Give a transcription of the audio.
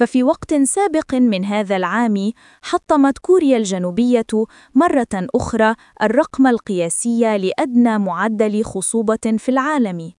ففي وقت سابق من هذا العام حطمت كوريا الجنوبية مرة أخرى الرقم القياسي لأدنى معدل خصوبة في العالم.